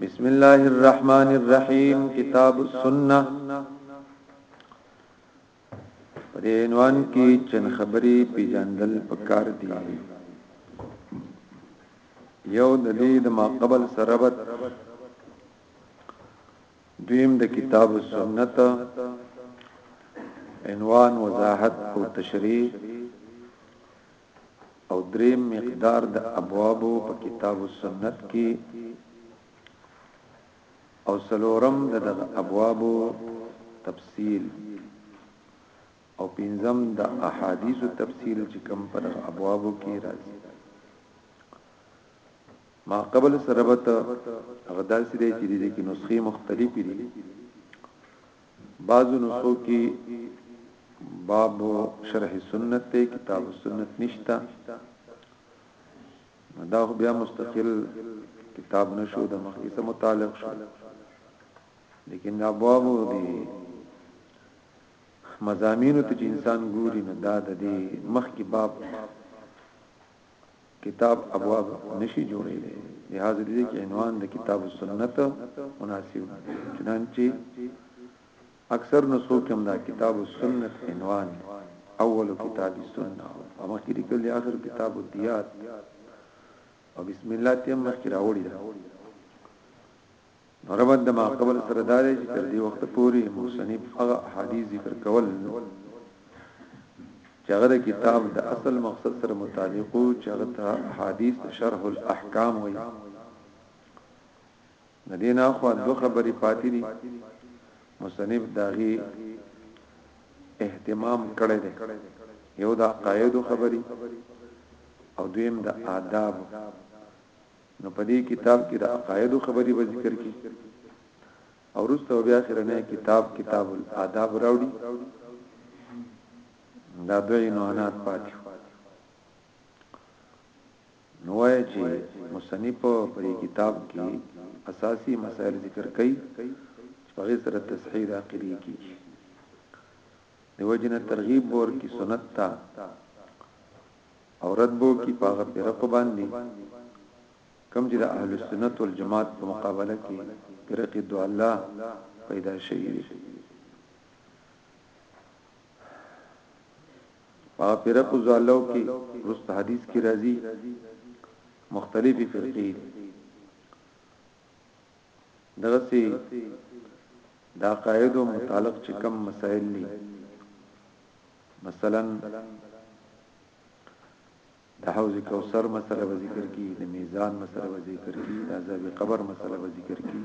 بسم الله الرحمن الرحیم کتاب السنه پر عنوان کې چن خبري پیجاندل پکار دي یو د دې د ماقبل سربت دویم د کتاب السنت عنوان وضاحت او تشریح او دریم مقدار د ابواب په کتاب السنت کې او سلورم د ابواب تفصیل او پنځم د احادیث تفصیل چې کوم پر ابواب کې راځي ماقبل سره ربط هغه داسې دی چې دې کې نسخې مختلفې دي بعضو نسخو کې باب شرح سنت ته کتاب سنت نشتا دا خو بیا مستقل کتاب نشو د مخکې سره متعلق شو لیکن دا ابواب دي مزامینو ته چې انسان ګوري نه دا د دې مخکې باب کتاب ابواب نشي جوړېږي لهدا دې کې عنوان د کتاب السنت مناسب چنانچې اکثر نسخو کې هم دا کتاب السنت عنوان اول کتاب السنه او مخکې لیکل دي اخر کتاب الدیات او بسم الله تیم مخکې راوړي نو ربط د ما قبل سره دا دی چې تر دې وخت پورې مصنف هغه احادیث ذکر کول چې هغه د کتاب د اصل مقصد سره مطابق وو چې هغه ته احادیث شرح الاحکام وایي د دین اخو دو خبرې پاتې دي مصنف داغي اهتمام کړی دی یو دا قاعده خبري او دویم د آداب نو په دې کتاب کې د عقایدو خبرې به ذکر کړي او وروسته بیا اخرنی کتاب کتاب الاداب راوړي دا دوه عنوانات پاتې نو وایي چې مصنف په کتاب کې اساسي مسائل ذکر کړي چې په سره تصحیح د عقیده کې دیو جن ترغیب ور کی سنت تا او رد به وکړي په هغه فرقو باندي کوم چې د اهل السنت والجماعت په مقابله کې فرقې دواله پیدا شوي دي په فرقو زالو کې رست حدیث کې راځي مختلفي فرقې دغه سي دا قاعده متعلق چې کوم مسائل دي مثلا د حوض کوثر مسله به ذکر کی د میزان مسله به ذکر کی د عذاب قبر مسله به ذکر کی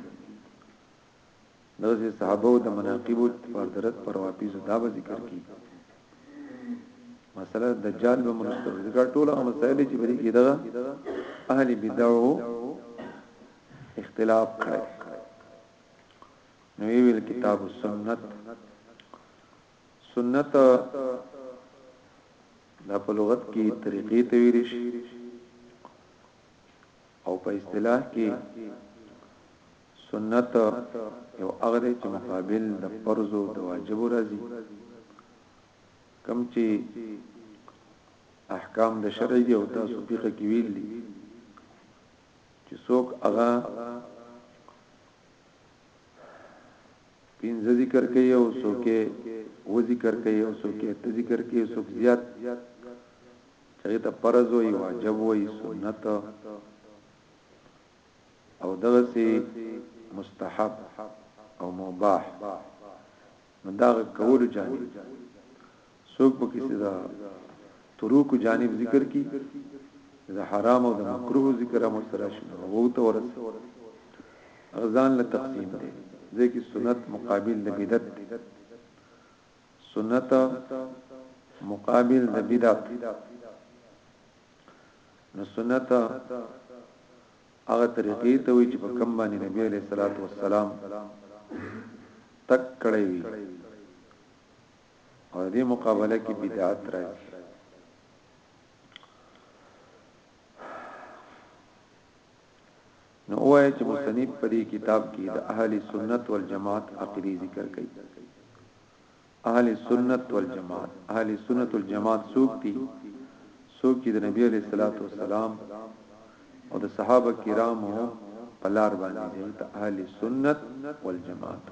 دغه صحابه او د مناقب پر درت پر واپیز دا به ذکر کی مسله دجال به مرسته ذکر ټول هغه مسائل چې بری کی دغه اهل بدعو اختلاف کړي نو ویل کتاب السنت سنت دا په لغت کې طریقې ته ویل شي او په اصطلاح کې سنت یو اغره چې مقابل د فرض او د واجب راځي کم چې احکام د شرع دی او تاسو فقہ کې ویل دي چې څوک هغه پنځه ذکر کوي او څوک و ذکر کوي او څوک ته ذکر کوي څوک زیات چغه ته فرض وي واجب وي سنت او دغه سي مستحب او مباح نو دا کول جانب څوک په کیسه دا تروک جانب ذکر کی دا حرام او د مکروه ذکر هم سره شنو وو ته ورس غزان له تقسیم دی ځکه سنت مقابل د بدعت سنت مقابل د بدعت نو سنت هغه طریقې ته وي چې په کم باندې نبی عليه الصلاه والسلام تک کړی وي او دې مقابله کې بدعت راځي نو وایي چې مصنف په دې کتاب کې د اهل سنت والجماعت عقیده ذکر کړي اهل سنت والجماعت اهل سنت والجماعت څوک دي څوک چې د نبی عليه الصلاه والسلام او د صحابه کرامو په لار باندې دي ته اهل سنت والجماعت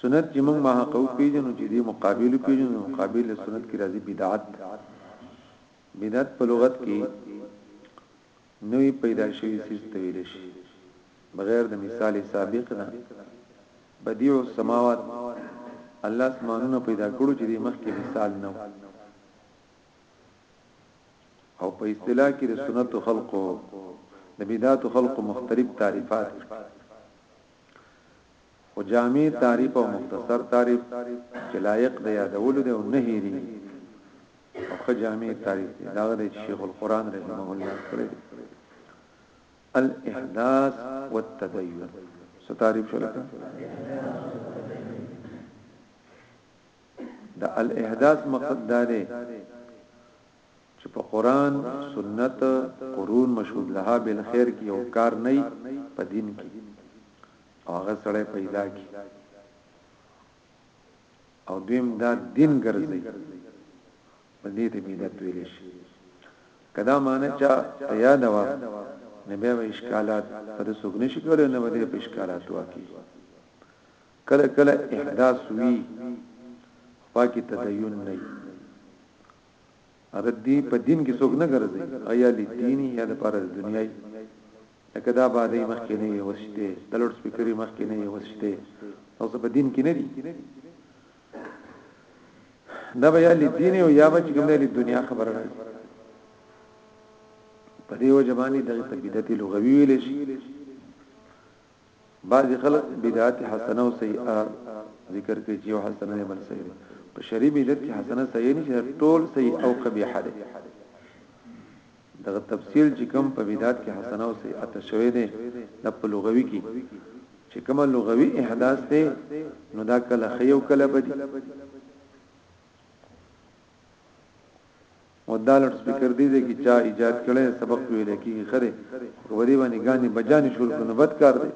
سنت چې موږ ما حقو پیژنو چې دی مقابل پیژنو مقابل سنت کې راځي بدعت بدعت په لغت کې نوې پیدا شوی سیس ته ویل شي بغیر د مثال سابق نه بدیع السماوات الله اسمانونه پیدا کړو چې د مخکې مثال نه او په اصطلاح کې د سنت خلقو د بدعت خلقو مختلف تعریفات خو جامع تعریف او مختصر تعریف چې لایق دی یادول دی او نه هېری او خو جامع تعریف دی دا د شیخ القرآن رحمه الله کړی الاحداث والتدین ستعریف شو لکه د الاحداث مقصد دا دی چې په قران سنت قرون مشهود لها بالخير کې یو کار نه په دین کې هغه سره پیدا کی او دیم دا دین ګرځي په دې ته بدعت ویل شي کدا معنی چا یاد وا نبی و اشکالات پر سګنی شکر نه ودی په اشکالات واقعي کله کله احداث وی خپا کی تدین نه هغه دی په دین کې څوک نه ګرځي ایا لدینی یا د پاره دنیای لکه دا باندې مخکې نه یو شته د لوډ سپیکرې مخکې نه یو شته او څه په دین کې نه دي دا بیا لدین او یا بچ کوم د دنیا خبره ده په دې وجبانی دغه تبیدتی لغوی ویل شي بعضی خلق بدعت حسنه او سیئه ذکر کوي چې یو حسنه نه بل سیئه ده په شری بدعت کې حسنه سیئه نشي ټول سیئه او قبیحه ده دغه تفصیل چې کوم په بدعت کې حسنه او سیئه تشوي ده د په لغوي کې چې کوم لغوي احداث ده نو دا کله خیو کله بدی او دا لټ سپیکر دی دی کی چا ایجاد کړی سبق په ویل کیږي خره او دی باندې غانې بجانې شول کنه بد کار دی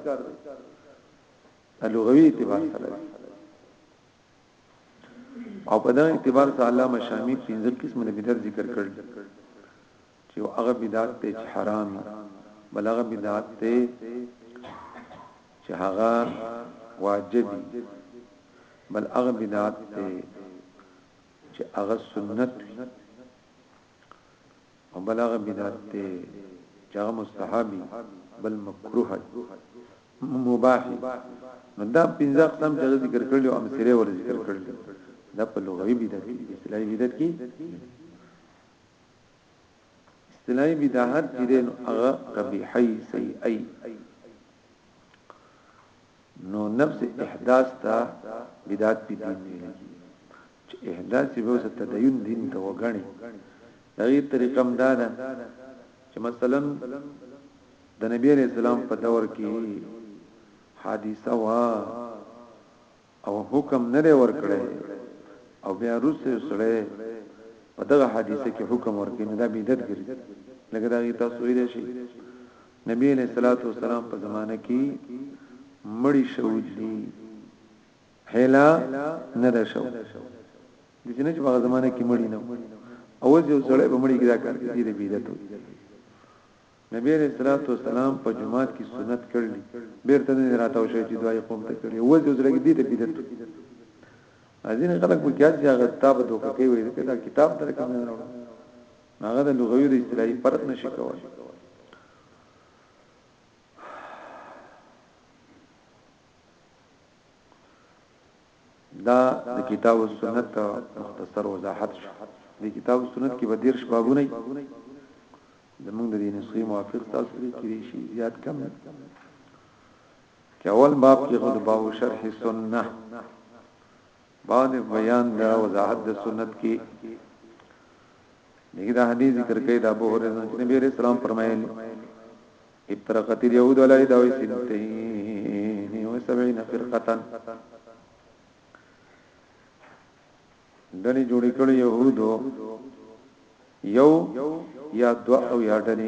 لغوی اعتبار سره او په دا اعتبار سره علامه شامی پنځه قسمه بدعت ذکر کړل چې هغه بدعت ته چې حرام بل هغه بدعت ته چې هغه واجب بل هغه بدعت ته چې هغه سنت وي او بل هغه بدعت دی چې هغه مستحبي بل مکروه دی مباح نو دا پنځه اقسام چې ذکر کړل او امثله ور ذکر کړل دا په لغوي بدعت کې اصطلاحي بدعت کې اصطلاحي بدعت چې دین هغه قبیحي سیئي نو نفس احداث ته بدعت په دین ویل کی چې احداث به اوس تدین دین ته وګڼي دغه طریقه هم دا ده چې مثلا د نبی علیہ السلام په دور کې حادثه وا او حکم نه دی ورکړی او بیا روسه سره په دغه حادثه کې حکم ورکړي نه دا بدعت ګرځي لکه دا تاسو ویل شي نبی علیه الصلاۃ والسلام په زمانه کې مړی شو دي هلا نه ده شو د جنې چې په زمانه کې مړی نه او یو سړی په مړی کې دا کار کوي د بدعت نبی علیہ الصلوۃ والسلام په جمعات کې سنت کړل بیرته نه راته او شي چې دعای قوم ته کړی او یو سړی دې ته بدعت ازین خلک په کیاس یا غتاب دوکه کوي دا کتاب درکمه نه راوړم هغه د لغوي او اصطلاحي فرق نشي کولای دا د کتاب او سنت مختصر وضاحت شو د کتاب او سنت کې به ډیر شبابونه زمونږ د دې نسخې موافق تاسو لري کې شي زیات کم کې اول باب کې خود باب شرح سنت بعد بیان دا وضاحت د سنت کې دغه د حدیث ذکر کوي د ابو هريره چې نبی عليه السلام فرمایل افترقت اليهود على 71 فرقه دني جوړې کړې يهودو یو یا دو او یا ډلې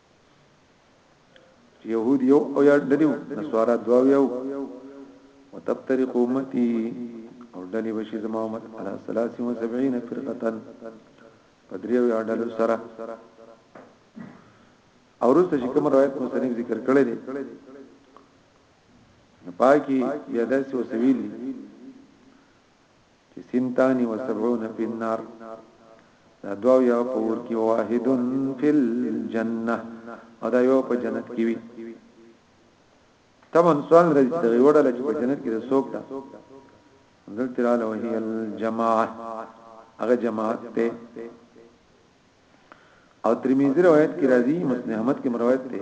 يهود یو او یا دنیو نسوارا دوا یو وتفترق امتی او دلی بشی زما امت علا سلاسی و سبعین فرقتن پدریو یا دلو سرا او رسته چې کوم روایت مصنف ذکر کړی دی نو پاکی بیا داسې وسویلی چې سنتان و سبعون فی النار دا دو یا په ور کې واحد فی الجنه او دا یو په جنت کې وي تمن سوال راځي چې وړل چې په جنت کې د سوق ده دلته را لوهي الجماعه هغه جماعت ته او ترمذی روایت کې راځي مسلم احمد کې روایت ده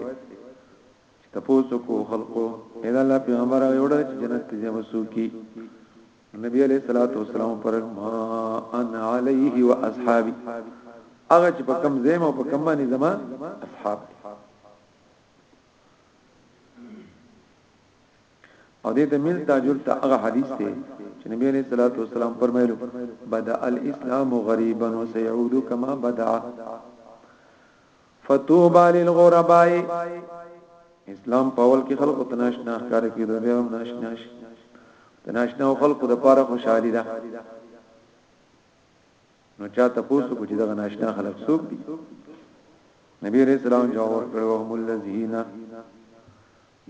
چې تپوس وکړو خلقو اې دا الله پیغمبر هغه وړه چې جنت کې ځم سوکي نبی علیہ الصلوۃ والسلام پر ما ان علیه و اصحابی هغه چې په کم زیم او په کم باندې زما اصحاب او دې د مل تاجر ته هغه حدیث دی چې نبی علیہ الصلوۃ والسلام فرمایلو بدا الاسلام غریبا وسيعود كما بدا فطوبى للغرباء اسلام په اول کې خلکو ته ناشنا ښکار کیدو بیا هم ناشنا شي د ناشنا خلکو د پاره خوشحالي ده نو چا ته پوسو کو چې دغه ناشنا خلک څوک دي نبی رسول الله جواب ورکړو هم الذین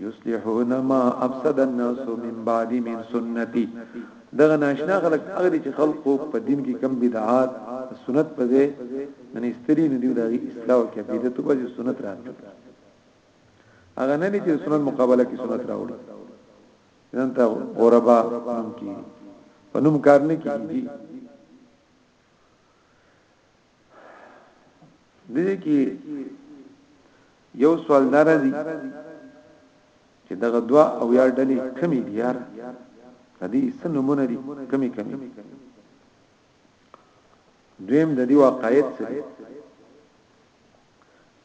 یصلحون ما افسد الناس من بعد من سنتي دغه ناشنا خلک هغه دي چې خلقو په دین کې کم بدعات سنت په ځای منې ستري نه دی دغه اصلاح کې بدعت په ځای سنت راځي هغه نه دي چې سنت مقابله کې سنت راوړي ځان ته غربا نوم کې په نوم کار نه کیږي دې کې یو سوال ناراضي چې دغه دوا او یا ډلې کمی دي یار دې سنمونه دي کمی کمی دویم د دې واقعیت سره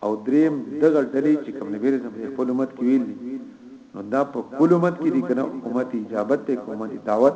او دریم دغه ډلې چې کوم نبی رسول الله خپل امت کې ویل نو دا په خپل امت کې دي کنه امت اجابت ته کومه دعوت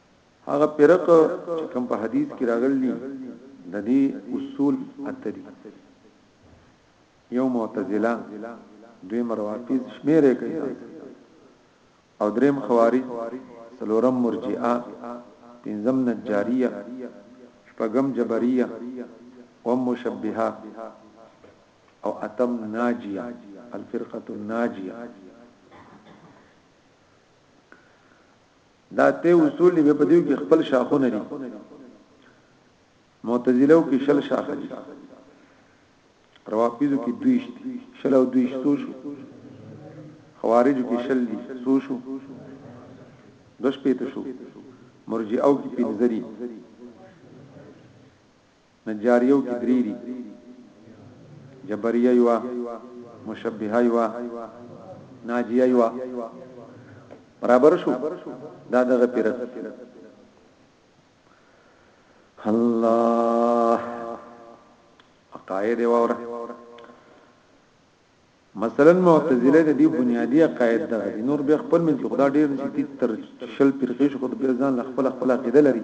هغه پرق چې کوم په حدیث کې راغلي د دې اصول اتري یو معتزله دوی مروافیز شمیرې کوي او دریم خوارج سلورم مرجئه پنځم نجاریه شپږم جبریه او مشبهه او اتم ناجیه الفرقه الناجیه دا ته اصول دی په دې کې خپل شاخونه دي معتزله او کې شل شاخه دي روافضو کې دویش شل او دویش سو شو خوارجو کې شل دي سو شو دوش پېته شو مرجئه او کې پنځه دي نجاريو کې درې دي، جبريه يوه، مشبهه يوه، ناجيه يوه. برابر شو دا دغه پیرت الله عقاید وره مثلا معتزله د دې بنیادی عقاید دغه دي نور به خپل من خدا ډیر نشي تر شل پرخې شو خود به ځان خپل خپل عقیده لري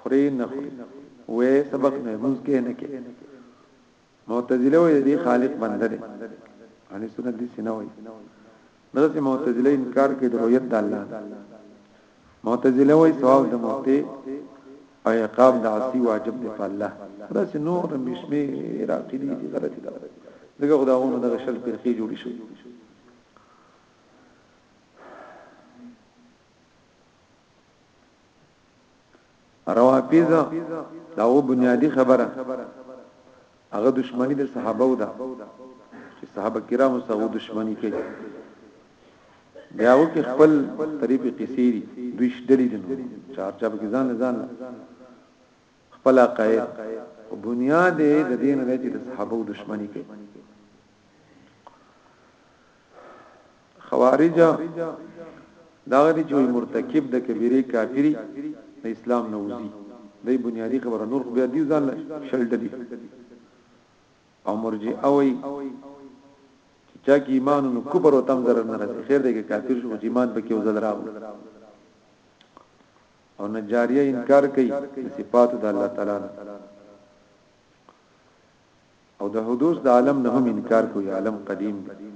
خوري نه خوري وې سبق نه موږ کې نه کې معتزله وې دې خالق بندره ان سنت دي سينه وې دغه معتزله انکار کوي د رؤیت د الله معتزله وې ثواب د موته او عقاب د عاصي واجب دی په الله دا چې نور د مشمه عراقي دي غلطي ده دغه خداونه د شل فرقي جوړ شي روافض دا و بنیادی خبره هغه دشمنی د صحابه و ده چې صحابه کرامو سره دشمنی کوي بیا و کې خپل طریقې قصې دي دوی شډلې دي چار چا به ځان ځان خپل عقاید او بنیاد د دین د چې د صحابه دشمنی کوي خوارج دا غدي چې مرتکب د کبیره کافری د اسلام نه وځي د بنیادی خبره نور خو بیا دي ځان شل ډلی او مرجئه او چې چا کې ایمان نو کفر او تم ضرر نه راځي خیر دی کې کافر شو چې ایمان پکې وزل راو او نجاریه انکار کوي صفات د الله تعالی او د حدوث د عالم نه هم انکار کوي عالم قدیم دی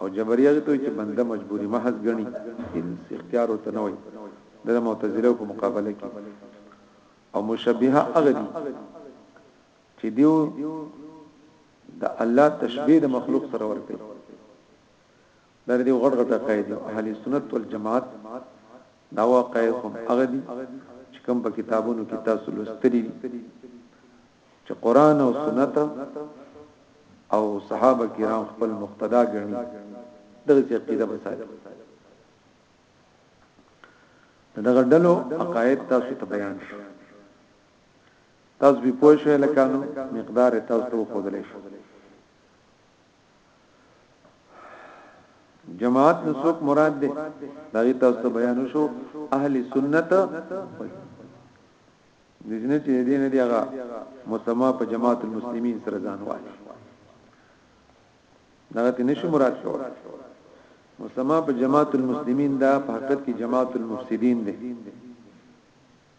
او جبریا ته چې بنده مجبوری محض غني هیڅ اختیار ته نه وي د معتزله په مقابله کې او مشبهه هغه دي چې دیو د الله تشبیه د مخلوق سره ورته دا د غټ غټ عقاید اهل سنت والجماعت دا واقعي هم هغه دي چې کوم په کتابونو کې تاسو لوستلي دي چې قران او سنت او صحابه کرام خپل مقتدا ګڼي دغه عقیده بساتي دغه ډلو عقاید تاسو ته بیان شو تاسو به پوه شئ لکه نو مقدار تاسو ته خو دلې شو جماعت نو څوک مراد دی دا غي تاسو ته بیان شو اهل سنت د جنې چې دین دی هغه مسما په جماعت المسلمین سره ځان وایي دا ته نشو مراد شو مسما په جماعت المسلمین دا په حقیقت کې جماعت المفسدین دی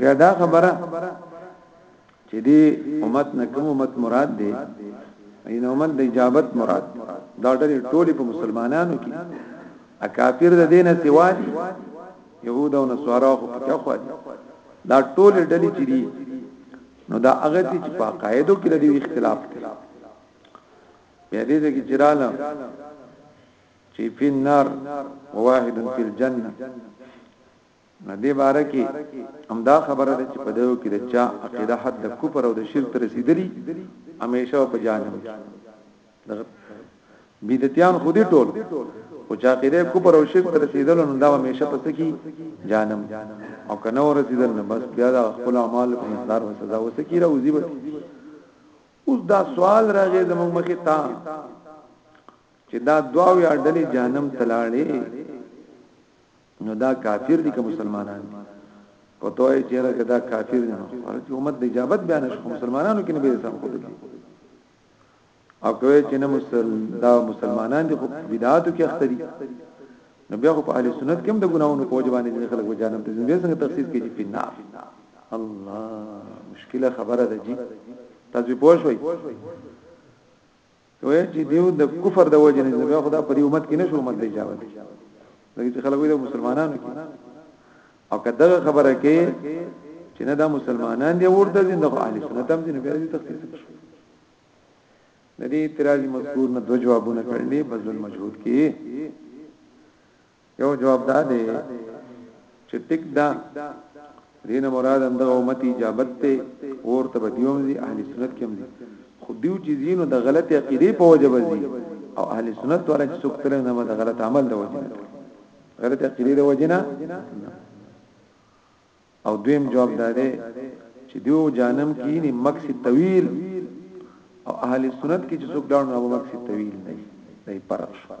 بیا دا خبره چې دی امت نه کوم امت مراد دی اين امت د اجابت مراد دا ډېر ټولي په مسلمانانو کې اکافر د دینه سوا دي يهود او نصارا خو پکې خو دي دا ټول ډلې چې دي نو دا هغه چې په قاعده کې د اختلاف دی بیا دې کې جراله چي فی النار وواحد فی الجنه ندی بارکی هم دا خبره ده چې په دیو کې د چا عقیده حد د کفر او د شرک تر رسیدلی همیشه په جهنم کې بدعتيان خودي ټول او چا عقیده کفر او شرک تر رسیدل نو دا همیشه پس کی جهنم او کنه ور رسیدل نو بس بیا د خپل اعمال په مقدار و سزا وسکی راوځي اوس دا سوال راغی زموږ مخې ته چې دا دوا ویا ډلې جهنم تلاړې نو دا کافر دي که مسلمانان دي په توای چې راګه دا کافر دي نو چې امت د اجابت بیان شو مسلمانانو کې نه به حساب کوي او کوي چې نه مسل دا مسلمانان دي خو بدعاتو کې اخته دي نو بیا خو په اهل سنت کې هم د ګناونو په وجه باندې ځنې خلک وجانم ته ځنې څنګه تفسیر کوي په نار الله مشکله خبره ده جی تاسو پوه شئ وای چې دیو د کفر د وجه نه زما خدا په دې امت کې نشو امت دی جاوه لکه چې خلک وي د مسلمانانو کې او کدا خبره کې چې نه دا مسلمانان دی ورته دین د اهل سنت هم دین په دې تخصیص شو د دې اعتراض مذکور نه دو جوابونه کړلې بذل مجهود کې یو جواب دا دی چې ټیک دا دین مراد هم د امت اجابت ته ورته بدیوم دي اهل سنت کې هم دي خو دیو چې زینو د غلطي عقیده په وجه بزي او اهل سنت ولا چې څوک تل نه د غلط عمل د وجه غلط عقیده د وجه نه او دویم جواب دا دی چې دیو جانم کې نه مقصد طویل او اهل سنت کې چې څوک داونه مقصد طویل نه دی فرق شو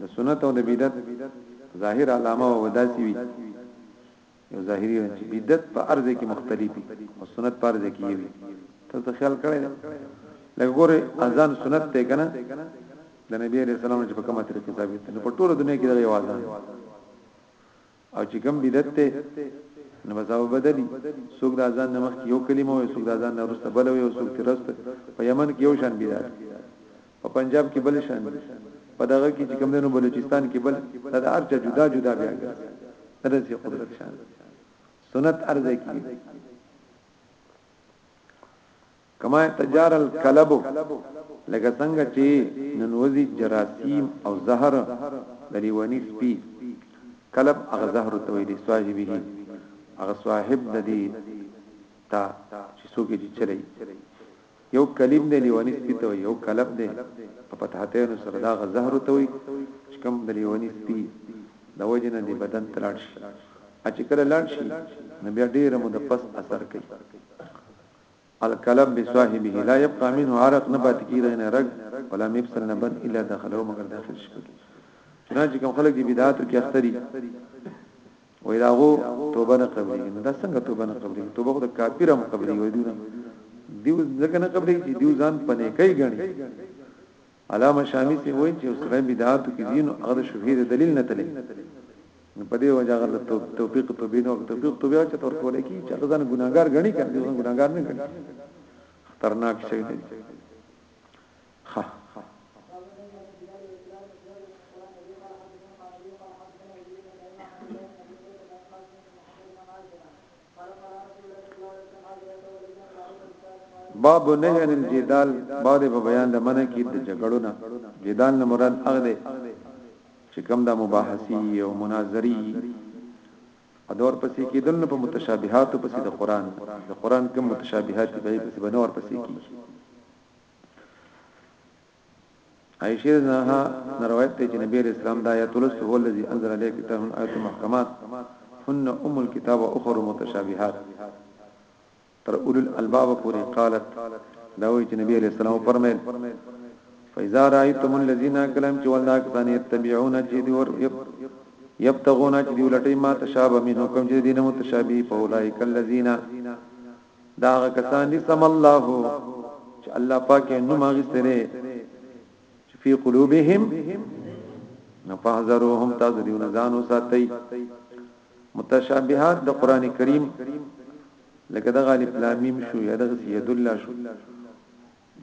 د سنت او د بدعت ظاهر علامه و داسي وي یو ظاهري چې بدعت په ارزه کې مختلفي او سنت په ارزه کې وي تاسو خیال کړئ لکه ګوره اذان سنت ته کنه د نبی رسول الله په کومه طریقه ثابت نه په ټوله دنیا کې دا یو اذان او چې کوم بدعت ته نو بزاو بدلی څوک د اذان نمخ کې یو کلمه وي څوک د اذان وروسته بل وي او څوک ترست په یمن کې یو شان بدعت په پنجاب کې بل شان په دغه کې چې کوم دنو بلوچستان کې بل دا ارچا جدا جدا بیا درځي قدرت شان سنت ارزه کې کما تجار الکلب لکه څنګه چې ننوځي جراثیم او زهر د لیونی سپی کلب هغه زهر ته ویلي صاحبه هغه صاحب د دې تا چې څوک یې چلی یو کلیم دی لیونی سپی ته یو کلب دی په پتهته نو سره دا غ زهر ته وي چې کوم د لیونی سپی د وجنه دی بدن تلاړ شي چې کله لاړ شي نو بیا ډیره مو د پس اثر کوي الکلب بصاحبه لا يبقى منه عرق نه پاتې کیږي نه رګ ولا مفصل نه بند الا دخله مگر داخل شي پکې چنانچې کوم خلک چې بدعاتو کې اخته دي وای داغو توبه نه قبلې نه دا څنګه توبه نه قبلې توبه خو د کافر هم قبلې وای دونه دیو ځکه نه قبلې چې دیو ځان پنه کوي غني علامه شامی صیب وایي چې یو سړی بدعاتو کې ځي نو هغه د شبهې د دلیل نه تللی نو په دې وجه هغه د توفیق توبې نو توفیق توبې او چتور کولای کی چې هغه ځان ګناګار غني کړي ځان ګناګار نه کړي خطرناک شي دی ها باب نهی عن الجدال باب په بیان د منع کې د جګړو نه جدال نه مراد هغه دی چې کوم د مباحثي او مناظري ادور پسې کېدل په متشابهات پسې د قران د قران کوم متشابهات به پسې بنور پسې کیږي عائشه رضی الله عنها روایت ته چې نبی اسلام دا آیت ولست هو الذی انزل علیک کتاب آیت محکمات هن ام الكتاب واخر متشابهات تر اول الالباب پوری قالت دا وی چې نبی علیہ السلام فرمایل فاذا رايتم الذين كلام چې والله کسان يتبعون چې دی ور يبتغون چې دی لټي ما تشابه منه کوم چې دینه متشابه فاولائک الذين دا هغه کسان دي سم الله چې الله پاک یې نوم غستره چې په قلوبهم فاحذروهم تاسو دې نه ځان وساتئ متشابهات د قران کریم لکه د غالب لامیم شو یا د سید الله شو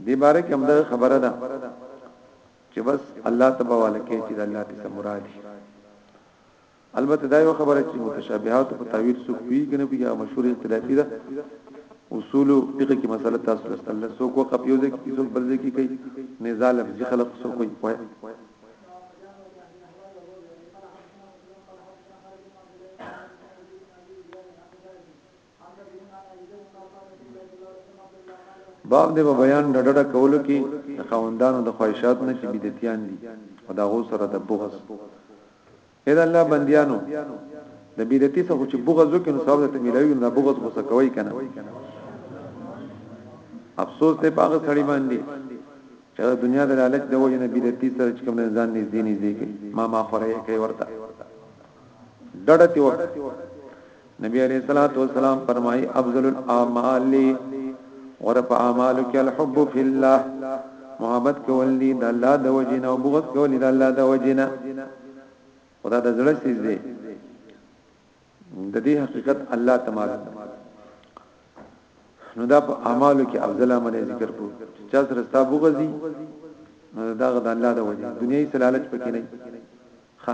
دې باره کې همدا خبره ده چې بس الله تبارک وتعالى چې الله دې سمرادي البته دا یو خبره چې متشابهات په تعویل څوک پیږي نه پیږي مشهور اختلافي ده اصول فقه کې مسله تاسو لستل څوک وقف یو ځکه څوک بل ځکه کوي نزاع لفظ خلق څوک کوي باب دې په بیان د ډډه کولو کې د خوندانو د خواهشات نه چې بدعتيان دي او دا غو سره د بغض اې دا الله بنديانو د بدعتي څخه چې بغض وکړي نو ثواب ته ملایوي نه بغض خو څه کوي کنه افسوس ته پاغه سړی باندې چې د دنیا د لالچ د وجه نه بدعتي سره چې کوم ځان نږدې نږدې کوي ما ما خورې کوي ورته ډډه تی وکړه نبی علیه الصلاة والسلام فرمایي افضل الاعمال غره په اعمالو کې الحب فی الله محبت کول دي د الله د وجنه او بغض کول دي د الله د وجنه خدا د زړه سیز دی د دې حقیقت الله تمام نو دا په اعمالو کې افضل عمل ذکر کو چا سره ستا بغض دي نو دا غد الله د وجنه دنیوي سلالت پکې نه ښه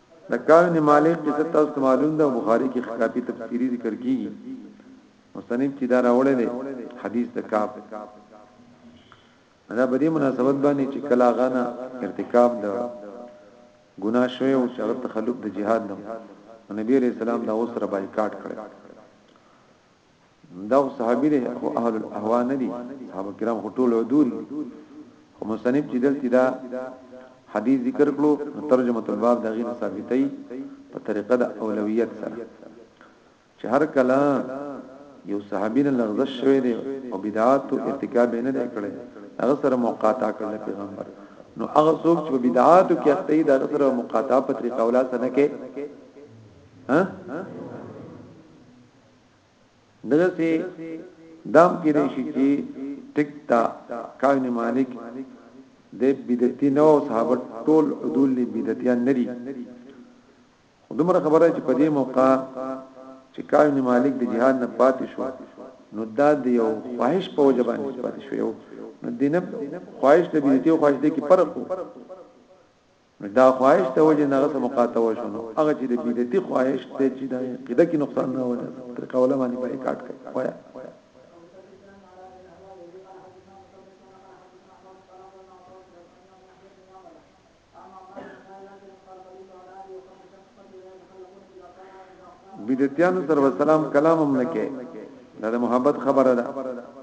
د کاوی نه مالک چې تاسو ته معلوم ده بخاری کې کافي تفسیری ذکر کیږي مصنف چې دا راوړل دي حدیث د کعب دا په دې مناسبت باندې چې کلا غانا ارتکاب د ګناه شوی او شغل تخلف د جهاد نو نبی علیہ السلام دا اوسره بایکاټ کړ دا خو صحابي دي خو اهل الاهوا نه دي صحابه کرام خو ټول عدول خو مصنف چې دلته دا حدیث ذکر کړو ترجمه الباب دا غیر ثابتې په طریقه د اولویت سره چې هر کله یو صحابي نه لغزش شوی دی او بدعات او ارتکاب نه دی کړی هغه سره مقاطعه کړل پیغمبر نو هغه څوک چې بدعات او کې اخته دا سره مقاطعه په طریقه ولا سره کې ها دغه سي دام کې راشي چې ټیک تا کاین مالک د بدعتي نو صحابه ټول عدول بدعتيان نری دومره خبره چې په دې موقع چې کاین مالک د جهاد نه پاتې شو نو دا د یو خواهش په وجه باندې پاتې شو یو نو دینه خواهش د بدعتي او خواهش د کې فرق وو نو دا خواهش ته وجه نه غسه مقاطع وشو نو هغه چې د بدعتي خواهش ته چې دا قیده کې نقصان نه ولا تر کوله باندې بایکاټ کوي وایا بدعتيان سره والسلام کلام هم نه کې دا د محبت خبره ده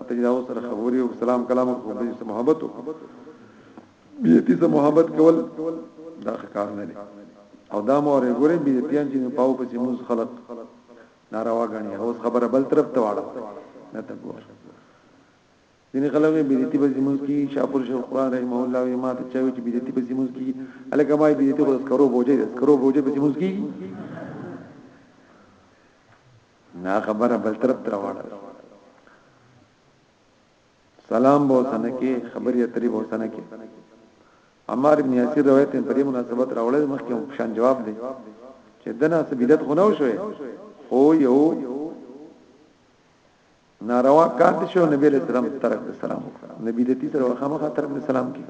ته دا اوس سره خبري او سلام کلام خو به محبت وکړو بیتی ته محبت کول دا کار نه دی او دا مور ګورې بیتیان چې پاو په سیموز خلق ناروا غني اوس خبره بل طرف ته واړه نه ته ګور دیني خلک بیتی په سیموز کې شاپور شیخ قران رحم الله او امام چاوي چې بیتی په سیموز کې الکه ما بیتی خو کرو بوجه کرو بوجه په سیموز کې نه خبره بل طرف ته واړه سلام بو سنه کې خبري اترې بو سنه کې عمار ابن یاسر روایت په دې مناسبت راوړل مخکې هم شان جواب دی چې دنا سبیدت خو نه وشوي خو یو ناروا کار دي شو نبی له سلام ترک سلام نبی دتی سره خامخا ترک سلام کی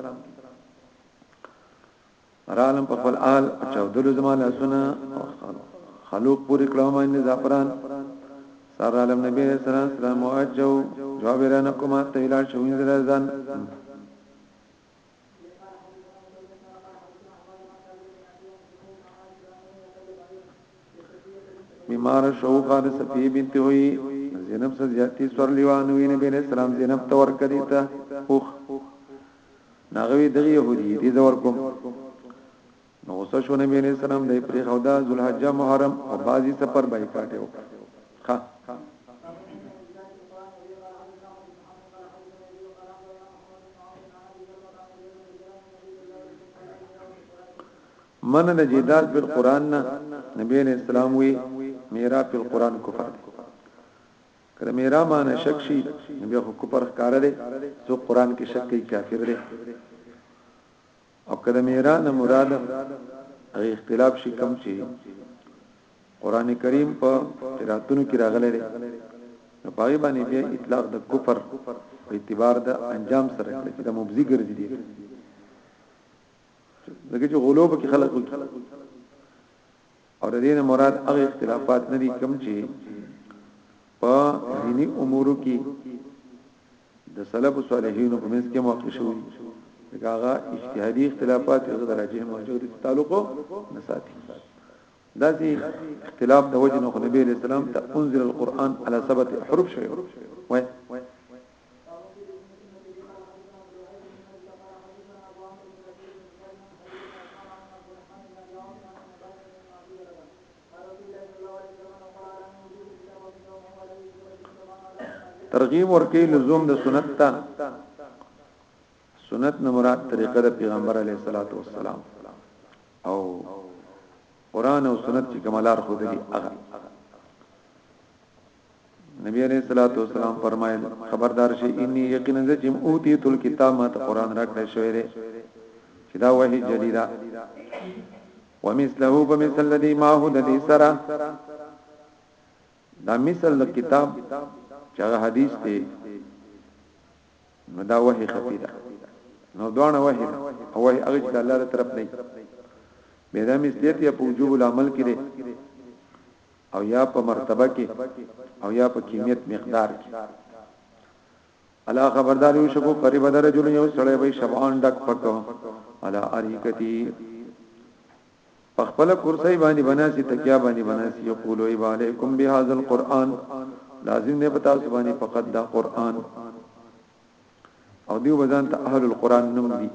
رالم په خپل آل په چودلو زما لاسونه خلوق پوری کړو باندې زعفران سر عالم نبی علیہ السلام سلام واجو جواب رانه کومه تیلا شوین زرزان بیمار شو قال صفی بنت وی زینب سزیاتی سور لیوان وی نبی علیہ السلام زینب تور کړی تا اوخ ناغوی دغه يهودي دي زور کوم نو غصه شو نبی عليه السلام د پرې خودا ذوالحجه محرم او بازي سفر بایکاټ یو ها من نه جدال په قران نه نبی عليه السلام وی میرا په قران کفر دی که د میرا معنی شک شي نو بیا خو کفر ښکاره دی څو قران کې شک کوي کافر دی او که د میرا نه مراد هغه اختلاف شي کم شي قران کریم په قراتونو کې راغلی دی نو پای باندې بیا اطلاق د کفر په اعتبار د انجام سره کړی چې د مبزي ګرځي دی لکه چې غلوب کې خلق وکړي او د دې نه مراد هغه اختلافات نه دي کوم چې په دینی امورو کې د سلف صالحین په منځ کې موقع شوی دغه هغه اجتهادي اختلافات هغه درجه مرجو دي تعلق نه ساتي دا چې اختلاف د وجه نه نبی رسول الله ته انزل القرآن على سبت حروف شوی وای ترغیب ورکې لزوم د سنت ته سنت نه مراد طریقه د پیغمبر علی صلوات و سلام او قران او سنت چې کمالار خو دې هغه نبی علیہ الصلوۃ والسلام فرمایل خبردار شي انی یقینا جم اوتی تل کتاب ما ته قران راکړی شوی دی چې دا وحی جلی دا ومثله بمثل الذي ما هو الذي سرا دا مثل د کتاب چې هغه حدیث دی نو دا وحی خفی ده نو دوانه وحی ده او وحی هغه چې الله تر طرف نه به دا مثلیت یا په وجوب العمل کې ده او یا په مرتبه کې او یا په کمیت مقدار کې الا خبردار یو شکو قریب در جن یو سړی به شبان ډک پکو الا اریکتی خپل کرسی باندې بناسي تکیا باندې بناسي یقول ای علیکم بهذا القران لازم نه پتا سبانی فقط دا قران او دیو بزان ته اهل القران نوم دي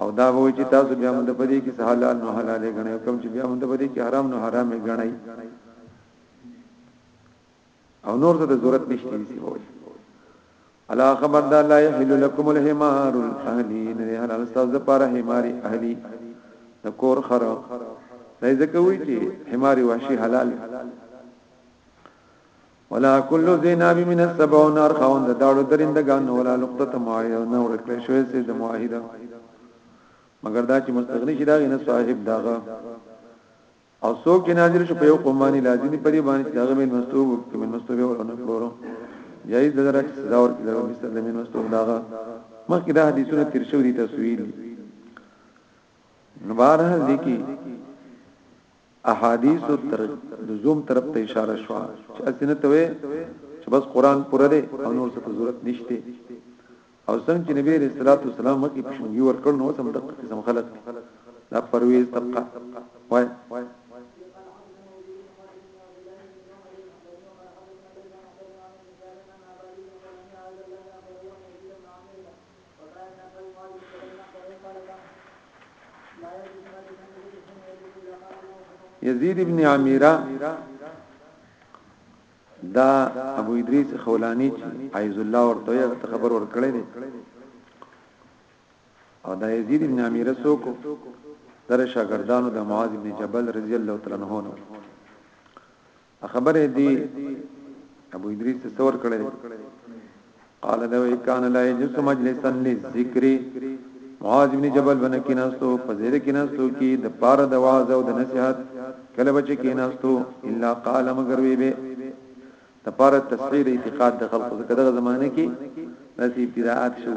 او دا وای چې تاسو بیا مونږ په دې کې حلال نو حلال غنئ کوم چې بیا مونږ په دې کې حرام نو حرام غنئ او نور ته ضرورت نشته دي وای الا خبر دا لا يحل لكم الحمار الاهلي نه حلال استاذ لپاره حمار اهلي د کور خره لای زکوي چې حمار وحشي حلال ولا کل زیناب من السبع نار خوند داړو درندگان ولا لقطه معاهده نو ورکړې شوې سي د معاهده مگر دا چې مستغنی شي دا نه صاحب داغه او څوک چې نازل شو په یو قوم باندې لازمي پرې باندې چې داغه من مستوب کې من مستوب ورونه کړو جایز درک دا ورته دا مثال من مستوب داغه مخکې دا حدیثونه تیر شو دي تسویل نو بارحال دي کې احادیث تر لزوم طرف ته اشاره شو چې اسنه ته وي چې بس قران پوره دی او نور څه ضرورت نشته او څنګه چې نبی رسول الله صلی الله علیه وسلم یې ورکړ نو سم دقه قسم خلق دا پرويز طبقه وای یزید ابن عمیرا دا ابو ادریس خولانی چې عیز الله ورته یو خبر ورکړی دی او دا یزید ابن عمیرا څوک در شاګردانو د معاذ ابن جبل رضی الله تعالی عنہ خبره دی ابو ادریس ته څور کړی قال دا وی کان لا یجس مجلسا للذکر معاذ ابن جبل بن کیناستو فزیر کیناستو کی د پار د واز او د نصیحت کله بچ کیناستو الا قال مگر وی به د پار تسخیر اعتقاد د خلق دغه زمانه کی نسی ابتداءات شو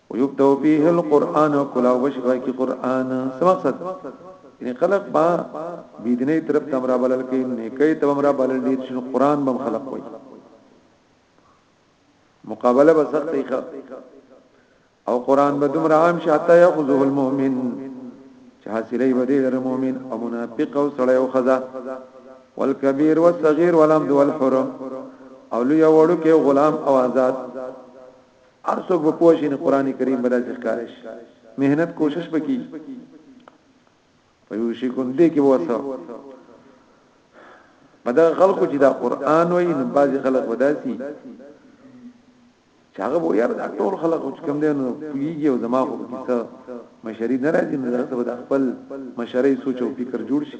ويبدأ فيه القرآن کلا وشبه کی قرآن سمقصد یعنی خلق با بيدنه طرف تمرا بلل کی نیکی تمرا بلل دی چې قرآن بم خلق وي مقابله به سخت ښه او قرآن به دومره عام شاته يخذه المؤمن چې حاصلې به دې در مؤمن او منافق او سړی او خزا والکبیر والصغیر والعبد والحرم او لوی وړو کې غلام او آزاد هر څوک به پوه شي نو قران کریم به داسې ښکار شي مهنت کوشش وکړي په یو شي کوم دې کې وسه په دا خلکو چې دا قران وایي نو بعضي خلک وداسي چې هغه وو یار دا ټول خلک چې کوم دې نو پیږي او زما خو کیسه مشری نه راځي نو دا خپل مشری سوچ او فکر جوړ شي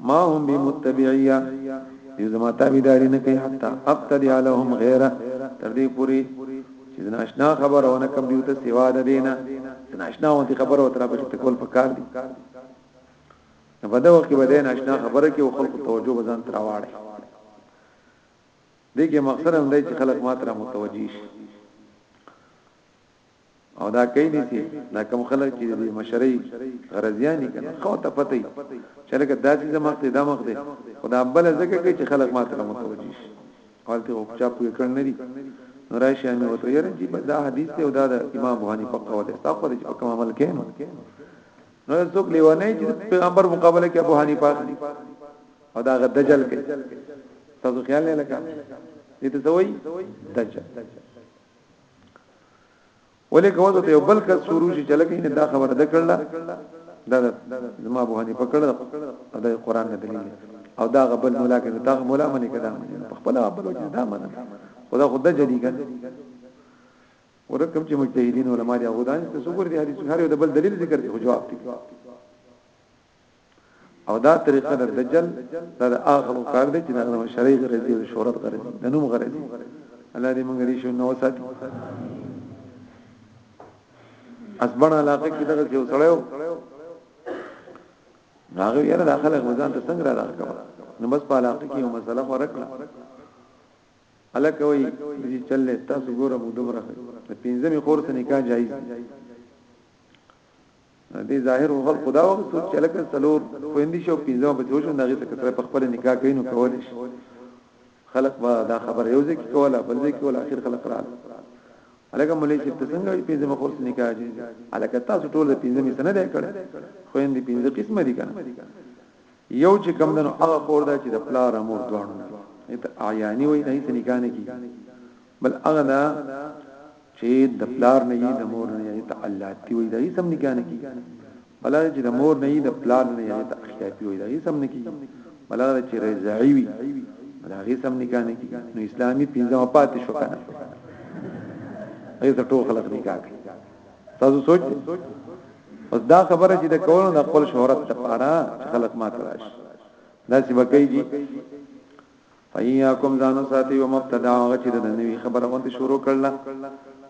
ما هم بمتبعیه دی زما تابعداري نه کوي حتی ابتدع لهم غیره تر دې پوری چې ناشنا خبر او نه کم دیو ته سیوا ده دینه ناشنا او ته خبر او تر په شت کول پکار دي نو په دا وخت کې به ناشنا خبره کې او خلکو توجه بزن تر واړي دغه مقصد هم دی چې خلک ماتره متوجي شي او دا کوي نه سي دا کم خلک چې د مشرۍ غرضیانی کنه خو ته پته ای چې لکه داسې زمخ ته دمخ دی خدا بل زکه کوي چې خلک ماته له متوجي شي حالته او چا پوي کړ نه دي نو راشي امي وته یې رنجي دا حدیث ته او دا د امام بوهاني په قول دی تاسو په دې په کوم عمل کې نو څوک لیوانه چې پیغمبر مقابله کې ابو حنیفه اخلي او دا غد دجل کې تاسو خیال نه لګا دې ته څه وایي دجل ولې کوو ته یو بل کس شروع شي چې لکه نه دا خبره ده کړله دا زما بو هني پکړه دا قران نه دلیل او دا غبل مولا کې دا مولا منی کدا په خپل غبل وجه دا منه خدا خدا جدي کړ ورکم چې مجتهدین علما دي هغه دانش ته څوګر دي حدیث هر یو د بل دلیل ذکر کوي جواب دي او دا طریقه د دجل دا د اخر کار دی چې دا د شرعي غرض او شهرت غرض د نوم غرض دی الله دې موږ لري شو نو ساتي اسبن علاقه کې دغه یو سړیو هغه یې نه داخله غوځان ته څنګه را راکړه نو بس په علاقه کې یو مسله ورکړه الکه وی چې چلې تاسو ګوره مو دومره د پنځمې خور سره نکاح جایز دې ظاهر خو خلق دا وخت چې لکه څلور خويندې شو پنځه بچو شو نغې ته کتره په خپل نکاح کینو کول شي خلق با دا خبر یو ځکه کوله بل ځکه کوله اخر خلق را الګه مولای چې څنګه وي پنځه مخور نکاح دي الګه تاسو ټول د پنځه می سند کړ خويندې پنځه قسمه دي کنه یو چې کم دنو هغه خور دا چې د پلار امور دوړو ته اعیانی وای نه ته نکاح نه کی بل هغه دا چې د پلار نه یې د مور نه یې ته الله تی وي دا هیڅ هم نکاح نه کیږي بل هغه چې د مور نه یې د پلار نه یې ته اخیاتی وي دا هیڅ هم نه کیږي بل هغه چې رضاعي وي دا هیڅ هم نکاح نه کیږي نو اسلامي پنځمه پاتې شو کنه ایته ټول خلک نکاح کوي تاسو سوچ اوس دا خبره چې د کولو د خپل شهرت لپاره خلک مات راشي دا سی وکیږي فإياکم ځان وساتي او مبتدع هغه چې د نوې خبره غونډه شروع کړله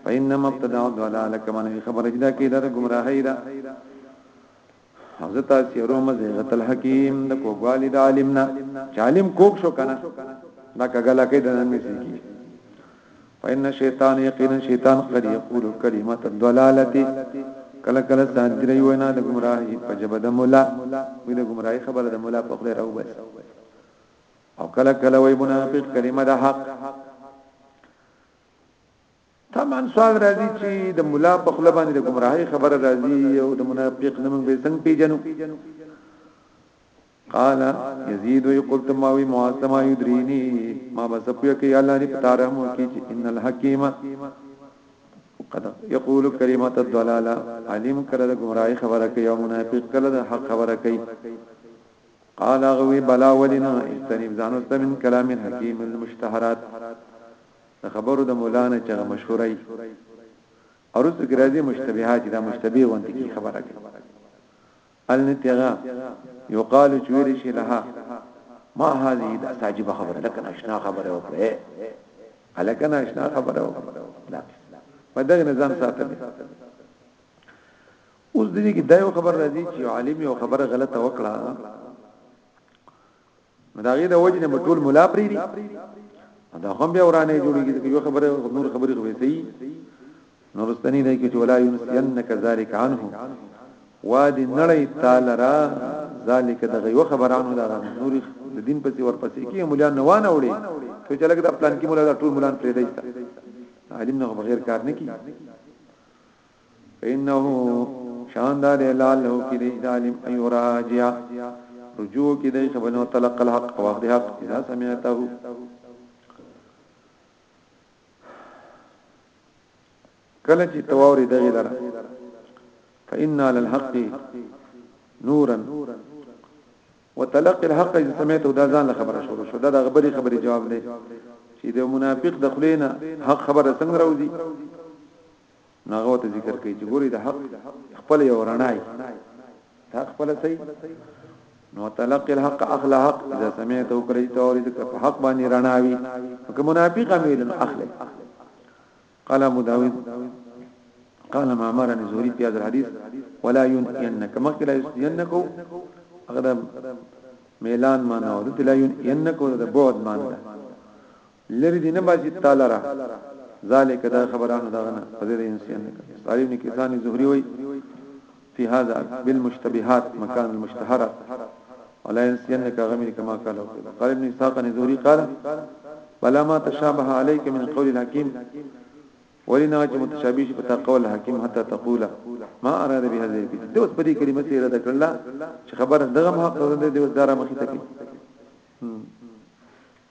فإن مبتدع الضلال کما نوې خبره جدا کېده د گمراهۍ ده حضرت سیرو مزیغت الحکیم د کوګوالی د عالمنا چالم کوک شو کنه دا کګلا کې د نن میږي فإن شیطان یقینا شیطان قد یقول کلمه الضلاله کله کله ساندري وینا د گمراهي په جبه د مولا وي د گمراهي خبره د مولا په خله راو بس او کله کله وای منافق کلمه د حق تمن سوال راځي چې د مولا په خپل باندې د گمراهي خبره راځي او د منافق نوم به څنګه پیژنو قال يزيد يقول تماوي معاصما يدريني ما بسقيا كي الله ني پتاره مو کی چې ان الحکیم قد يقول كلمه الضلاله علم کله د گمراهي خبره کوي او منافق کله د حق خبره کوي قال هغه وی بلا ولنا استنیب ځانو ته من کلام الحکیم المشتهرات د خبرو د مولانا چې مشهورای اورس کې راځي مشتبهات دا مشتبه وانت کی خبره کوي النتغا یقال چویر شي لها ما هذه الاساجب خبره لکه ناشنا خبره وکړه الکه ناشنا خبره وکړه لا په دغه نظام ساتل اوس دې کې دا یو خبر راځي چې عالم یو خبره غلطه وکړه دا غي د وجه نه ټول ملا پری دي دا هم بیا ورانه جوړیږي چې یو خبره نور خبره خو به صحیح نورستانی نه کې چې ولا ينسينك ذلك عنه واد نړی تعالی را ذالک دغه یو خبرانو دا نور د دین پسې ورپسې کې مولا نه وانه وړي ته چې لګ د پلان کې مولا ټول مولان پرې دی عالم نه بغیر کار نه کی فانه شان دا دی لال له کې دی ظالم ايراجع رجوع کې دی خبرو تلق الحق او اخذ حق اذا سمعته کله چې تواوري دغه لره فإنا للحق نورا وتلقي الحق اذا سمعت دا ځان له خبره شروع شو دا د غبري خبري جواب دی چې د منافق د خلینا حق خبره څنګه راوځي نو هغه ته ذکر کوي چې ګوري د حق خپل یو رڼای دا خپل سي نو تلقي الحق اخلا حق اذا سمعت او قريت او ذکر په حق باندې رڼاوي که منافق امیر اخلي قال ابو داود قال ما امرني زوري في هذا الحديث ولا ينك ما قال ينك هذا ميلان معنا او لا ينك هذا بعد معنا لری دی نه باسي تعالی را ذالک دا خبرانو دغه نه په دې انسان صالح ابن کیسان زهری وای فی هذا بالمشتبهات مکان المشتهره ولا ينسينك غمي كما قال قال ابن اسحاق عن زهري قال بلا ما تشابه عليك من قول الحكيم ولنا چې متشابه شي په قول حکیم حتا تقول ما اراد به هذه کې د اوس په دې کلمه سره د کړل چې خبره دغه حق ده د اوس دارا مخې ته کې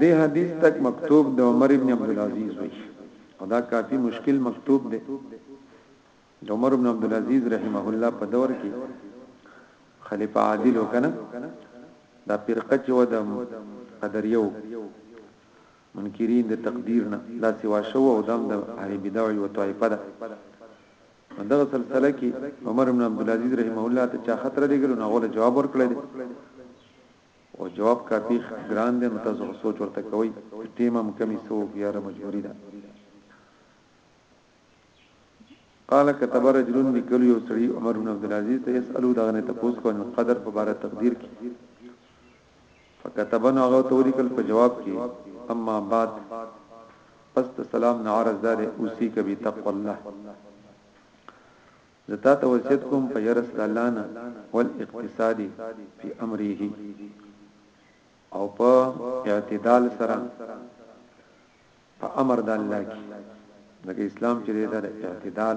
دې حدیث تک مکتوب د عمر ابن عبد العزيز وی او دا کافی مشکل مکتوب دی د عمر ابن عبد العزيز رحمه الله په دور کې خلیفہ عادل وکنه دا فرقه چې و د قدریو منکرین د تقدیر نه لا سوا شو او دم د اهل بدع او طائفه ده په دغه سلسله کې عمر بن عبد العزيز رحمه الله ته چا خطر لګلو نه غوړ جواب ورکړی دی او جواب کافي ګران دی نو تاسو سوچ ورته کوئ ټیم هم کمی سو بیا مجبوری ده قال كتب رجل لكل يسري عمر بن عبد العزيز يسالو دغه نه تاسو کو قدر په بار تقدیر کې فکتب نو هغه ته ولیکل په جواب کې اما بعد پس د سلام نه عرض دار اوسیک بتقوا الله زتا ته وصیت کوم په يرس الله نه والاقتصاد فی امره او په اعتدال سره په امر د الله کې د اسلام چې د اعتدال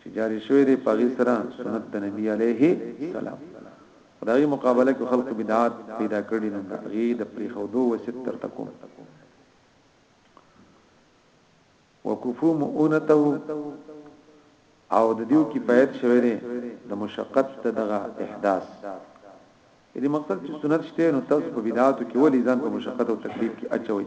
چې جاري شوی دی په هغه سره سنت د نبی علیه السلام خدای مقابله کې خلق بدعات پیدا کړی نو دا غي د پری خودو وسیت تر تکوم وکفو مؤنته او د دیو کې پایت شوی دی د مشقت دغه احداث دې مقصد چې سنت شته نو تاسو په بدعاتو کې ولې ځان په مشقت او تکلیف کې اچوي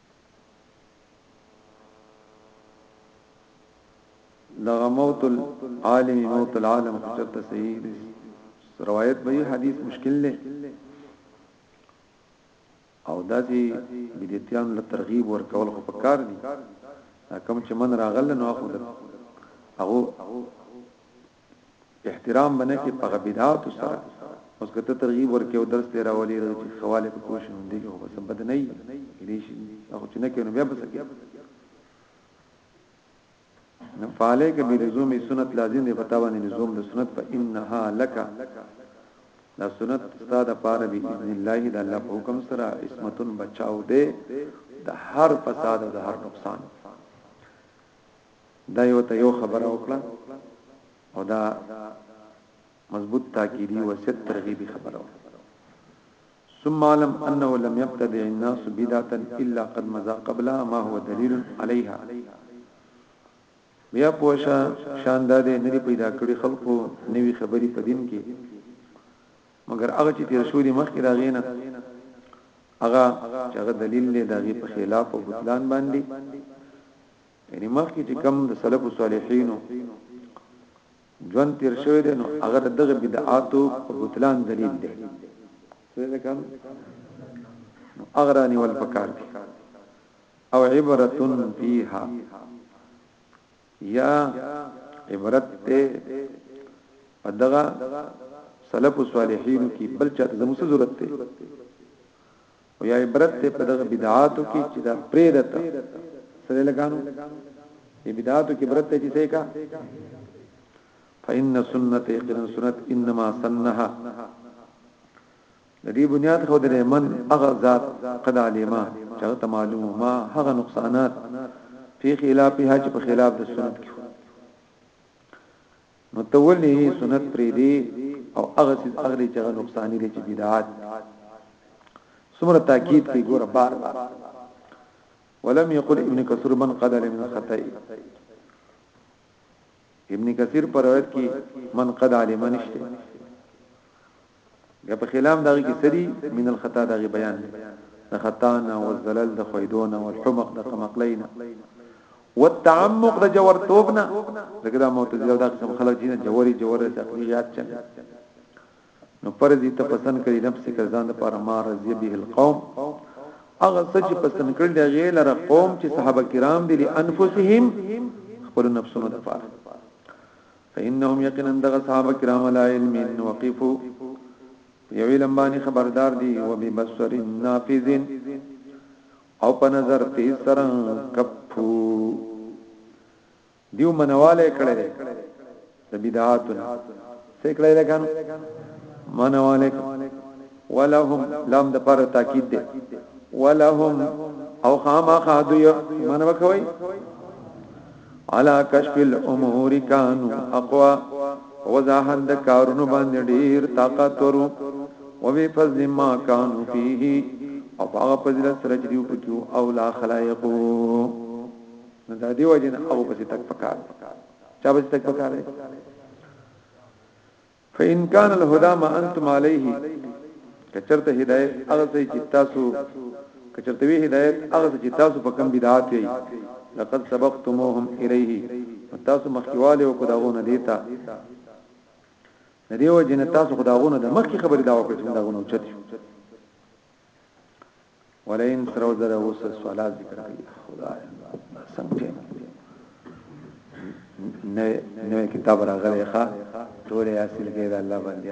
دغه موت العالم موت العالم حجت صحیح دی روایت به حدیث مشکل دی او داسې بدعتيان له ترغیب ور کول خو پکار دي کوم چې من راغل نو اخو هغه احترام به نه کې په هغه بدعاتو سره اوس که ته ترغیب ورکې او درس ته راولې راځي چې خواله په کوشش هم دی او بس بد نه یي کېدې شي هغه چې نه کې نو بیا بس کې نو فعلیک بلزوم سنت لازم دی پتا باندې لزوم د سنت په انها لک دا سنت استاد پاره به باذن الله د الله په حکم سره اسمتون بچاو دی د هر فساد او د هر نقصان دا یو ته یو خبره وکړه او دا مضبوط تاکیدی وصیت ترغیبی خبره وکړه ثم علم انه لم يبتدع الناس بدعه الا قد مزا قبلها ما هو دليل عليها بیا پوښه شاندار نه پیدا کړی خلکو نوی خبري په دین کې مګر هغه چې تیر شو دي مخکې دا غینه هغه چې هغه دلیل دی دا غي په خلاف او بطلان باندې یعنی مخکې چې کم د سلف صالحینو ژوند تیر شوی دی نو هغه دغه بدعاتو او بطلان دلیل دی څه ده کان نو اغرانی ول پکار دی او عبرتن فیها یا عبرت ته پدغه سلف صالحین کی بل چا ته زموږ ضرورت ته او یا عبرت ته پدغه بدعاتو کی چې دا پریدت سره لګانو دې بدعاتو کې عبرت ته چې څه کا فإن سنت یقینا سنت انما سنها د دې بنیاد ښودل من هغه ذات قد علما چې هغه ته معلوم ما هغه نقصانات فی خلافها چې په خلاف د سنت کې متولی سنت پرې دی او هغه سیس اغلی چې هغه نقصانی دی چې بدعات څومره تاکید کوي ګوره بار بار ولم يقل ابن كثير من قدر من خطئ ابن كثير پر روایت کې من قد علم نشته بیا په خلاف دغه کې سری من الخطا دغه بیان دی د خطا نه او زلل د خویدو نه او حمق د کمقلین والتعمق د جور توب نه لکه دا معتزله دا قسم خلک چې جووري جوور د عقلیات چل نو پرځي ته پسند کړي نفس کې ځان د پاره ما رضی به القوم هغه سچ پسند کړل دی غیر لره قوم چې صحابه کرام دي لانفسهم خپل نفسونو د پاره فانهم یقینا دغه صحابه کرام لا علم وقفو یو علم باندې خبردار دي او به بصر نافذ او په نظر په سره کفو دیو منواله کړي د بدعاتنا سکړی ده کنه معنا وعلیکم ولهم لام د پر تاکید ده ولهم او خامخا دوی معنا وکوي علا کشف الامور کانو اقوا وضاحت د کارونو باندې ډیر طاقت ورو او به فضل ما کانو فيه او هغه فضل سره چې دیو پکیو او لا خلایقو نو دا دی وجه نه هغه پسې تک پکار چا پسې تک پکار دی فإن كان الهدى ما انتم عليه کچرته هدایت هغه څه چې تاسو کچرته وی هدایت هغه څه چې تاسو په کوم بدعات یې لقد سبقتموهم الیه تاسو مخکیواله او خداونه دیتا دیو جن تاسو خداونه د مخکې خبرې دا وکړه چې داونه چت ولئن سرو زر اوس سوالا ذکر کوي خدای څنګه نه نه کتاب راغلی ښا ټول یې حاصل کړي د الله باندې